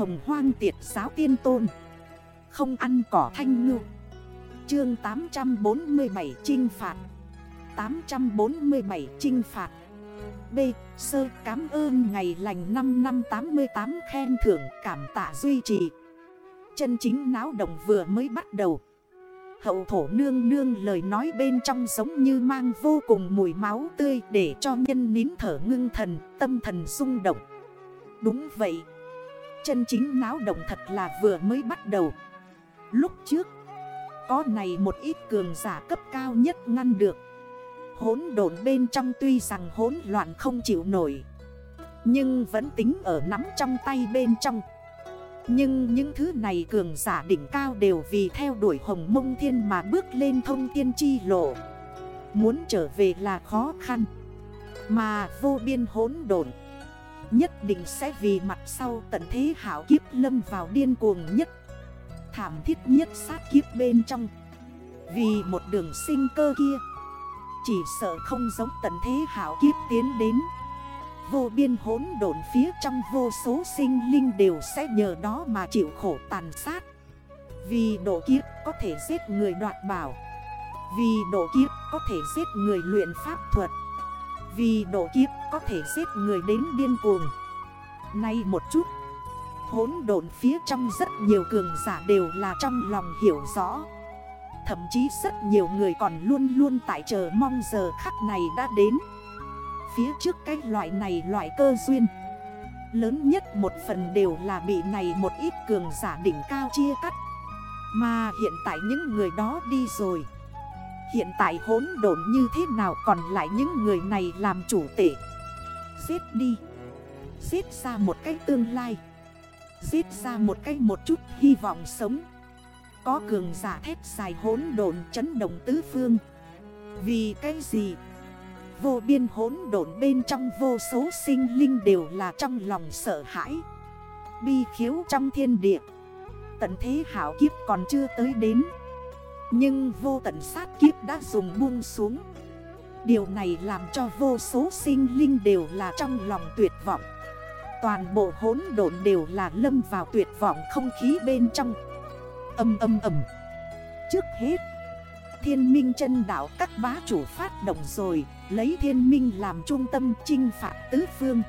Hồng hoang tiệt giáo tiên tôn. Không ăn cỏ thanh ngư. Chương 847 trinh phạt. 847 trinh phạt. B. Sơ cảm ơn ngày lành 5 năm 88 khen thưởng cảm tạ duy trì. Chân chính náo động vừa mới bắt đầu. Hậu thổ nương nương lời nói bên trong giống như mang vô cùng mùi máu tươi Để cho nhân nín thở ngưng thần, tâm thần rung động. Đúng vậy Chân chính náo động thật là vừa mới bắt đầu. Lúc trước, Có này một ít cường giả cấp cao nhất ngăn được. Hốn độn bên trong tuy rằng hốn loạn không chịu nổi, Nhưng vẫn tính ở nắm trong tay bên trong. Nhưng những thứ này cường giả đỉnh cao đều vì theo đuổi hồng mông thiên mà bước lên thông tiên chi lộ. Muốn trở về là khó khăn, Mà vô biên hốn độn Nhất định sẽ vì mặt sau tận thế hảo kiếp lâm vào điên cuồng nhất. Thảm thiết nhất sát kiếp bên trong. Vì một đường sinh cơ kia, Chỉ sợ không giống tận thế hảo kiếp tiến đến. Vô biên hốn độn phía trong vô số sinh linh đều sẽ nhờ đó mà chịu khổ tàn sát. Vì độ kiếp có thể giết người đoạt bảo. Vì độ kiếp có thể giết người luyện pháp thuật vì độ kiếp có thể giết người đến điên cuồng. Nay một chút Hốn độn phía trong rất nhiều cường giả đều là trong lòng hiểu rõ. Thậm chí rất nhiều người còn luôn luôn tại chờ mong giờ khắc này đã đến. Phía trước cái loại này loại cơ duyên, Lớn nhất một phần đều là bị này một ít cường giả đỉnh cao chia cắt. Mà hiện tại những người đó đi rồi Hiện tại hốn độn như thế nào còn lại những người này làm chủ tể? Giết đi. Giết ra một cái tương lai. Giết ra một cái một chút hy vọng sống. Có cường giả thép dài hốn độn chấn động tứ phương. Vì cái gì? Vô biên hốn độn bên trong vô số sinh linh đều là trong lòng sợ hãi. Bi khiếu trong thiên địa. Tận thế hảo kiếp còn chưa tới đến nhưng vô tận sát kiếp đã dùng buông xuống. Điều này làm cho vô số sinh linh đều là trong lòng tuyệt vọng. Toàn bộ hốn độn đều là lâm vào tuyệt vọng không khí bên trong. Âm âm âm. Trước hết, Thiên minh chân đảo các bá chủ phát động rồi, Lấy thiên minh làm trung tâm chinh phạt tứ phương.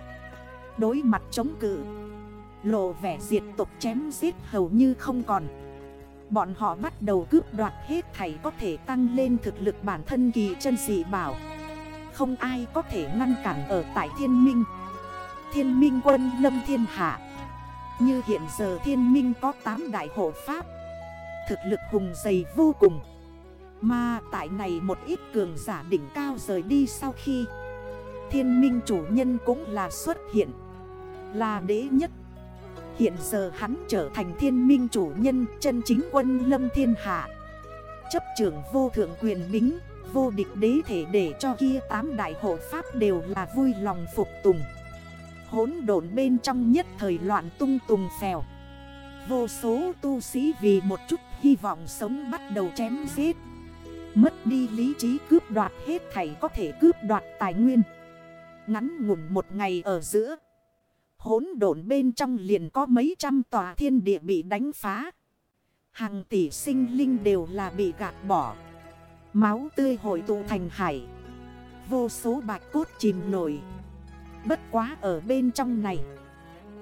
Đối mặt chống cự, Lộ vẻ diệt tục chém giết hầu như không còn. Bọn họ bắt đầu cướp đoạt hết thảy có thể tăng lên thực lực bản thân kỳ chân dị bảo. Không ai có thể ngăn cản ở tại thiên minh. Thiên minh quân lâm thiên hạ. Như hiện giờ thiên minh có 8 đại hộ pháp. Thực lực hùng dày vô cùng. Mà tại này một ít cường giả đỉnh cao rời đi sau khi, Thiên minh chủ nhân cũng là xuất hiện. Là đế nhất Hiện giờ hắn trở thành thiên minh chủ nhân, chân chính quân lâm thiên hạ. Chấp trưởng vô thượng quyền bính, Vô địch đế thể để cho kia tám đại hộ pháp đều là vui lòng phục tùng. Hốn độn bên trong nhất thời loạn tung tùng phèo. Vô số tu sĩ vì một chút hy vọng sống bắt đầu chém giết. Mất đi lý trí cướp đoạt hết thảy có thể cướp đoạt tài nguyên. Ngắn ngủn một ngày ở giữa hỗn độn bên trong liền có mấy trăm tòa thiên địa bị đánh phá. Hàng tỷ sinh linh đều là bị gạt bỏ. Máu tươi hội tụ thành hải. Vô số bạch cốt chìm nổi. Bất quá ở bên trong này.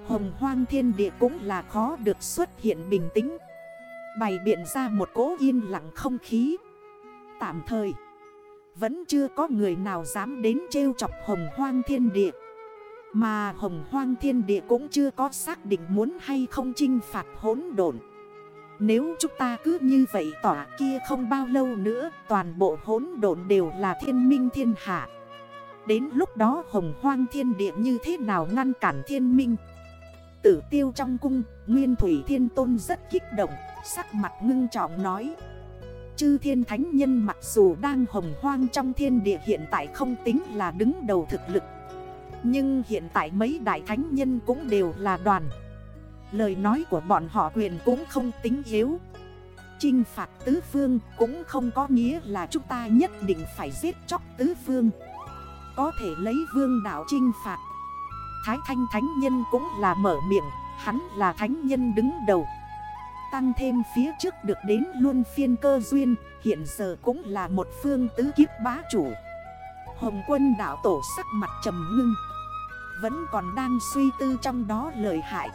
Hồng hoang thiên địa cũng là khó được xuất hiện bình tĩnh. Bày biện ra một cố yên lặng không khí. Tạm thời. Vẫn chưa có người nào dám đến trêu chọc hồng hoang thiên địa. Mà hồng hoang thiên địa cũng chưa có xác định muốn hay không chinh phạt hỗn độn. Nếu chúng ta cứ như vậy tỏa kia không bao lâu nữa toàn bộ hỗn độn đều là thiên minh thiên hạ. Đến lúc đó hồng hoang thiên địa như thế nào ngăn cản thiên minh. Tử tiêu trong cung, Nguyên Thủy Thiên Tôn rất kích động, sắc mặt ngưng trọng nói. Chư thiên thánh nhân mặc dù đang hồng hoang trong thiên địa hiện tại không tính là đứng đầu thực lực nhưng hiện tại mấy đại thánh nhân cũng đều là đoàn. Lời nói của bọn họ quyền cũng không tính yếu. Chinh phạt tứ phương cũng không có nghĩa là chúng ta nhất định phải giết chóc tứ phương. Có thể lấy vương đảo chinh phạt. Thái thanh thánh nhân cũng là mở miệng, Hắn là thánh nhân đứng đầu. Tăng thêm phía trước được đến luôn phiên cơ duyên, Hiện giờ cũng là một phương tứ kiếp bá chủ. Hồng quân đảo tổ sắc mặt trầm ngưng. Vẫn còn đang suy tư trong đó lời hại.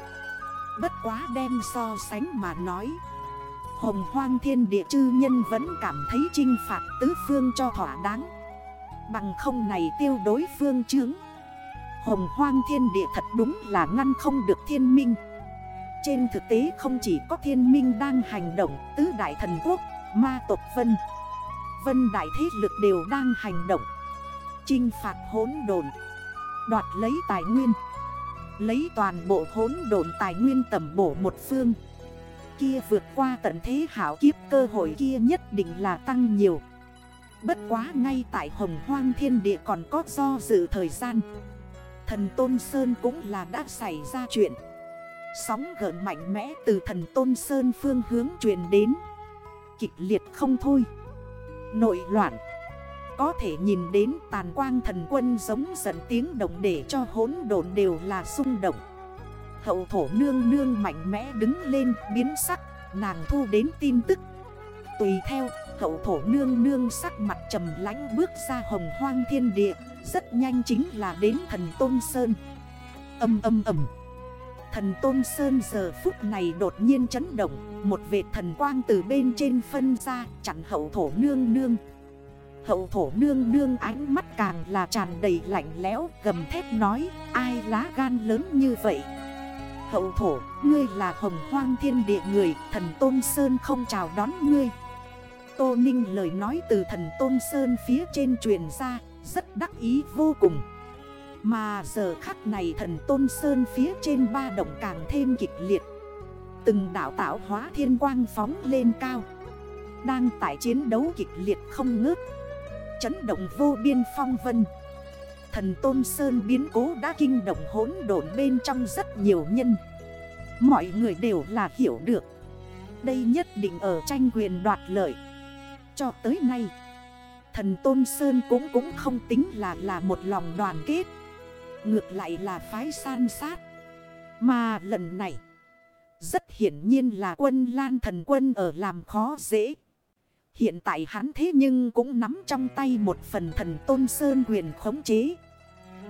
Bất quá đem so sánh mà nói. Hồng hoang thiên địa chư nhân vẫn cảm thấy trinh phạt tứ phương cho thỏa đáng. Bằng không này tiêu đối phương chướng. Hồng hoang thiên địa thật đúng là ngăn không được thiên minh. Trên thực tế không chỉ có thiên minh đang hành động Tứ đại thần quốc, ma tộc vân. Vân đại thế lực đều đang hành động. Trinh phạt hốn đồn Đoạt lấy tài nguyên. Lấy toàn bộ hốn độn tài nguyên tầm bổ một phương. Kia vượt qua tận thế hảo kiếp, cơ hội kia nhất định là tăng nhiều. Bất quá ngay tại hồng hoang thiên địa còn có do dự thời gian. Thần Tôn Sơn cũng là đã xảy ra chuyện. Sóng gợn mạnh mẽ từ thần Tôn Sơn phương hướng truyền đến. Kịch liệt không thôi. Nội loạn. Có thể nhìn đến tàn quang thần quân giống dẫn tiếng động để cho hốn đồn đều là xung động. Hậu thổ nương nương mạnh mẽ đứng lên, biến sắc, Nàng thu đến tin tức. Tùy theo, hậu thổ nương nương sắc mặt trầm lánh bước ra hồng hoang thiên địa, Rất nhanh chính là đến thần Tôn Sơn. Âm âm âm. Thần Tôn Sơn giờ phút này đột nhiên chấn động, Một vệt thần quang từ bên trên phân ra, chặn hậu thổ nương nương. Hậu thổ nương nương ánh mắt càng là tràn đầy lạnh lẽo Gầm thét nói ai lá gan lớn như vậy? Hậu thổ, ngươi là hồng hoang thiên địa người Thần Tôn Sơn không chào đón ngươi. Tô Ninh lời nói từ thần Tôn Sơn phía trên truyền ra Rất đắc ý vô cùng. Mà giờ khắc này thần Tôn Sơn phía trên ba động càng thêm kịch liệt. Từng đảo tạo hóa thiên quang phóng lên cao. Đang tại chiến đấu kịch liệt không ngớt. Chấn động vô biên phong vân. Thần Tôn Sơn biến cố đã kinh động hỗn độn bên trong rất nhiều nhân. Mọi người đều là hiểu được. Đây nhất định ở tranh quyền đoạt lợi. Cho tới nay, Thần Tôn Sơn cũng cũng không tính là là một lòng đoàn kết. Ngược lại là phái san sát. Mà lần này, Rất hiển nhiên là quân lan thần quân ở làm khó dễ. Hiện tại hắn thế nhưng cũng nắm trong tay một phần thần Tôn Sơn quyền khống chế.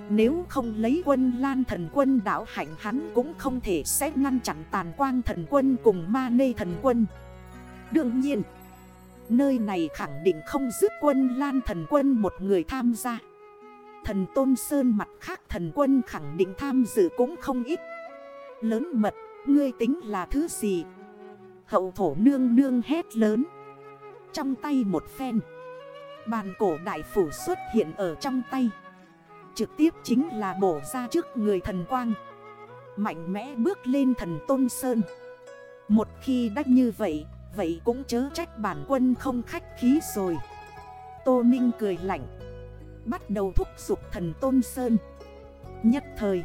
Nếu không lấy quân lan thần quân đảo hạnh hắn cũng không thể sẽ ngăn chặn tàn quang thần quân cùng ma nê thần quân. Đương nhiên Nơi này khẳng định không giúp quân lan thần quân một người tham gia. Thần Tôn Sơn mặt khác thần quân khẳng định tham dự cũng không ít. Lớn mật, ngươi tính là thứ gì? Hậu thổ nương nương hét lớn. Trong tay một phen. Bàn cổ đại phủ xuất hiện ở trong tay. Trực tiếp chính là bổ ra trước người thần quang. Mạnh mẽ bước lên thần Tôn Sơn. Một khi đắc như vậy Vậy cũng chớ trách bản quân không khách khí rồi. Tô Ninh cười lạnh. Bắt đầu thúc giục thần Tôn Sơn. Nhất thời,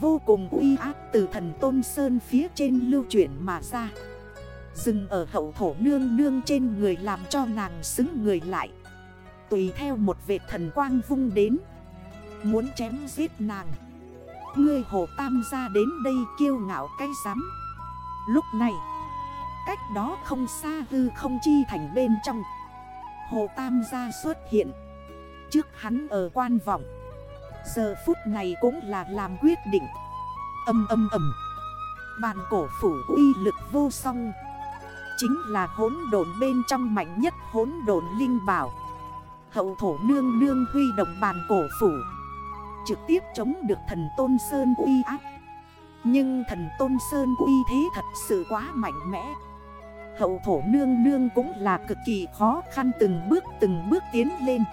Vô cùng uy áp từ thần Tôn Sơn phía trên lưu chuyển mà ra. Dừng ở hậu thổ nương nương trên người làm cho nàng xứng người lại. Tùy theo một vệt thần quang vung đến. Muốn chém giết nàng. Ngươi hồ tam gia đến đây kiêu ngạo cái rắm. Lúc này, Cách đó không xa hư không chi thành bên trong. Hồ tam gia xuất hiện. Trước hắn ở quan vọng. Giờ phút này cũng là làm quyết định. Âm âm âm Bàn cổ phủ uy lực vô song. Chính là hốn độn bên trong mạnh nhất hốn độn linh bảo. Hậu thổ nương nương huy động bàn cổ phủ, Trực tiếp chống được thần Tôn Sơn uy áp. Nhưng thần Tôn Sơn uy thế thật sự quá mạnh mẽ. Hậu thổ nương nương cũng là cực kỳ khó khăn từng bước từng bước tiến lên.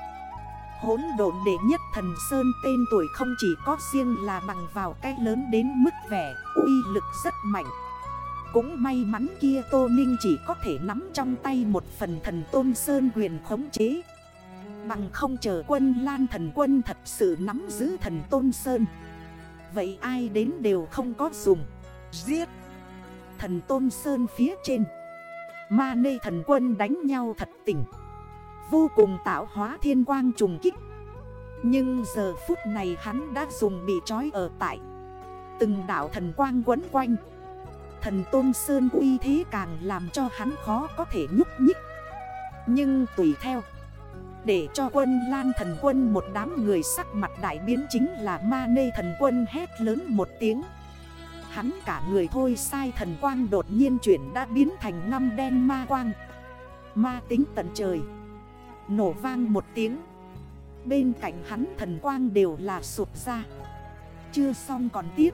Hốn độn đệ nhất thần Sơn tên tuổi không chỉ có riêng là bằng vào cái lớn đến mức vẻ uy lực rất mạnh. Cũng may mắn kia Tô Ninh chỉ có thể nắm trong tay một phần thần Tôn Sơn quyền khống chế. Bằng không chờ quân lan thần quân thật sự nắm giữ thần Tôn Sơn. Vậy ai đến đều không có dùng. Giết! Thần Tôn Sơn phía trên. Ma nê thần quân đánh nhau thật tỉnh. Vô cùng tạo hóa thiên quang trùng kích. Nhưng giờ phút này hắn đã dùng bị trói ở tại Từng đảo thần quang quấn quanh. Thần Tôn Sơn uy thế càng làm cho hắn khó có thể nhúc nhích. Nhưng tùy theo, Để cho quân lan thần quân một đám người sắc mặt đại biến chính là ma nê thần quân hét lớn một tiếng. Hắn cả người thôi sai thần quang đột nhiên chuyển đã biến thành ngăm đen ma quang. Ma tính tận trời, Nổ vang một tiếng. Bên cạnh hắn thần quang đều là sụp ra. Chưa xong còn tiếp.